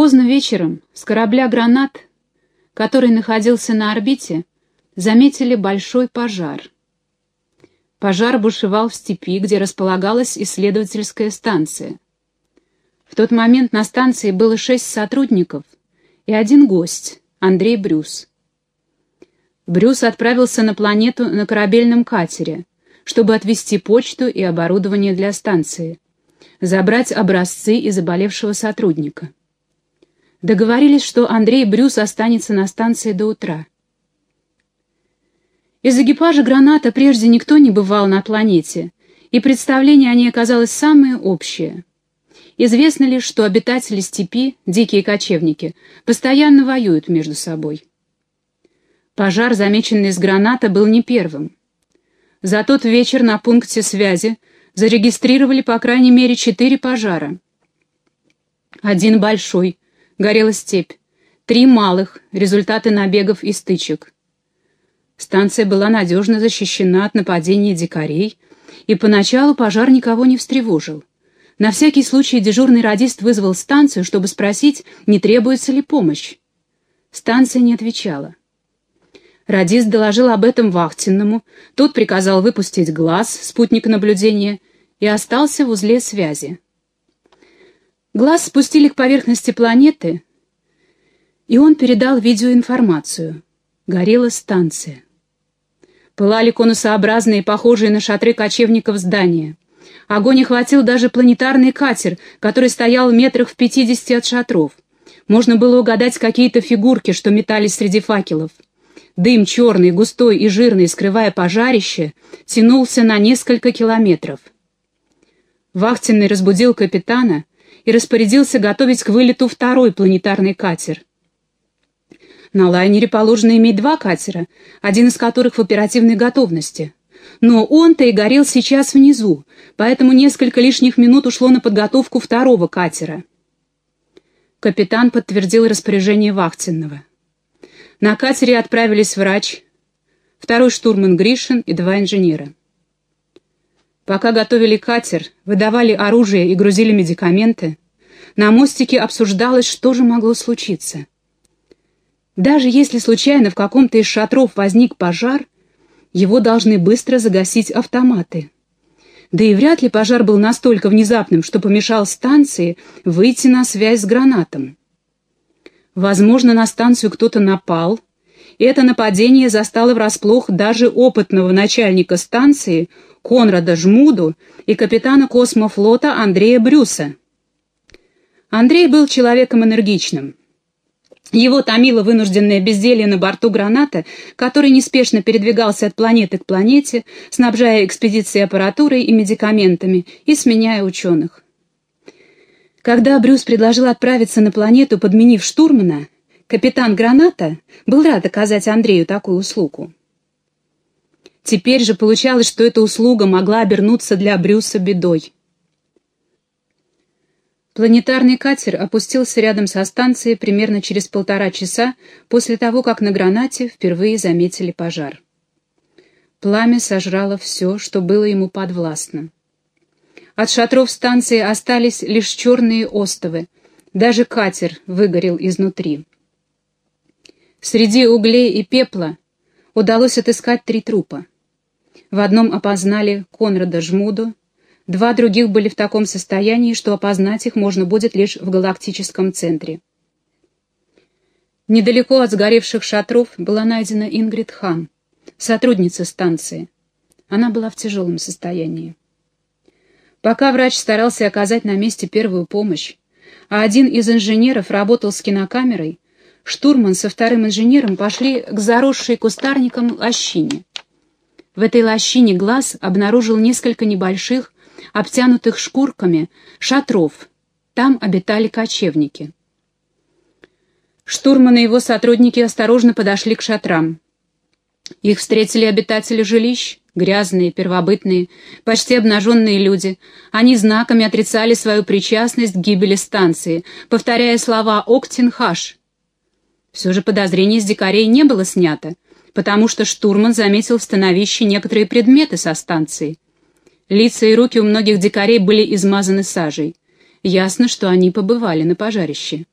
Поздно вечером с корабля «Гранат», который находился на орбите, заметили большой пожар. Пожар бушевал в степи, где располагалась исследовательская станция. В тот момент на станции было шесть сотрудников и один гость, Андрей Брюс. Брюс отправился на планету на корабельном катере, чтобы отвезти почту и оборудование для станции, забрать образцы из заболевшего сотрудника. Договорились, что Андрей Брюс останется на станции до утра. Из экипажа «Граната» прежде никто не бывал на планете, и представление о ней оказалось самое общее. Известно лишь, что обитатели степи, дикие кочевники, постоянно воюют между собой. Пожар, замеченный с «Граната», был не первым. За тот вечер на пункте связи зарегистрировали по крайней мере четыре пожара. Один большой, горела степь, три малых, результаты набегов и стычек. Станция была надежно защищена от нападений дикарей, и поначалу пожар никого не встревожил. На всякий случай дежурный радист вызвал станцию, чтобы спросить, не требуется ли помощь. Станция не отвечала. Радист доложил об этом вахтенному, тот приказал выпустить глаз, спутник наблюдения, и остался в узле связи. Глаз спустили к поверхности планеты, и он передал видеоинформацию. Горела станция. Пылали конусообразные, похожие на шатры кочевников здания. Огонь охватил даже планетарный катер, который стоял в метрах в пятидесяти от шатров. Можно было угадать какие-то фигурки, что метались среди факелов. Дым черный, густой и жирный, скрывая пожарище, тянулся на несколько километров. Вахтенный разбудил капитана и распорядился готовить к вылету второй планетарный катер — на лайнере положено иметь два катера, один из которых в оперативной готовности. Но он-то и горел сейчас внизу, поэтому несколько лишних минут ушло на подготовку второго катера. Капитан подтвердил распоряжение Вахтенного. На катере отправились врач, второй штурман Гришин и два инженера. Пока готовили катер, выдавали оружие и грузили медикаменты, на мостике обсуждалось, что же могло случиться. Даже если случайно в каком-то из шатров возник пожар, его должны быстро загасить автоматы. Да и вряд ли пожар был настолько внезапным, что помешал станции выйти на связь с гранатом. Возможно, на станцию кто-то напал, это нападение застало врасплох даже опытного начальника станции Конрада Жмуду и капитана космофлота Андрея Брюса. Андрей был человеком энергичным. Его томило вынужденное безделье на борту граната, который неспешно передвигался от планеты к планете, снабжая экспедиции аппаратурой и медикаментами и сменяя ученых. Когда Брюс предложил отправиться на планету, подменив штурмана, капитан Граната был рад оказать Андрею такую услугу. Теперь же получалось, что эта услуга могла обернуться для Брюса бедой. Планетарный катер опустился рядом со станцией примерно через полтора часа после того, как на гранате впервые заметили пожар. Пламя сожрало все, что было ему подвластно. От шатров станции остались лишь черные остовы, даже катер выгорел изнутри. Среди углей и пепла удалось отыскать три трупа. В одном опознали Конрада Жмуду, Два других были в таком состоянии, что опознать их можно будет лишь в галактическом центре. Недалеко от сгоревших шатров была найдена Ингрид Хан, сотрудница станции. Она была в тяжелом состоянии. Пока врач старался оказать на месте первую помощь, а один из инженеров работал с кинокамерой, штурман со вторым инженером пошли к заросшей кустарником лощине. В этой лощине глаз обнаружил несколько небольших, обтянутых шкурками, шатров. Там обитали кочевники. Штурман и его сотрудники осторожно подошли к шатрам. Их встретили обитатели жилищ, грязные, первобытные, почти обнаженные люди. Они знаками отрицали свою причастность к гибели станции, повторяя слова «Октинхаш». Все же подозрений с дикарей не было снято, потому что штурман заметил в становище некоторые предметы со станции — Лица и руки у многих дикарей были измазаны сажей. Ясно, что они побывали на пожарище.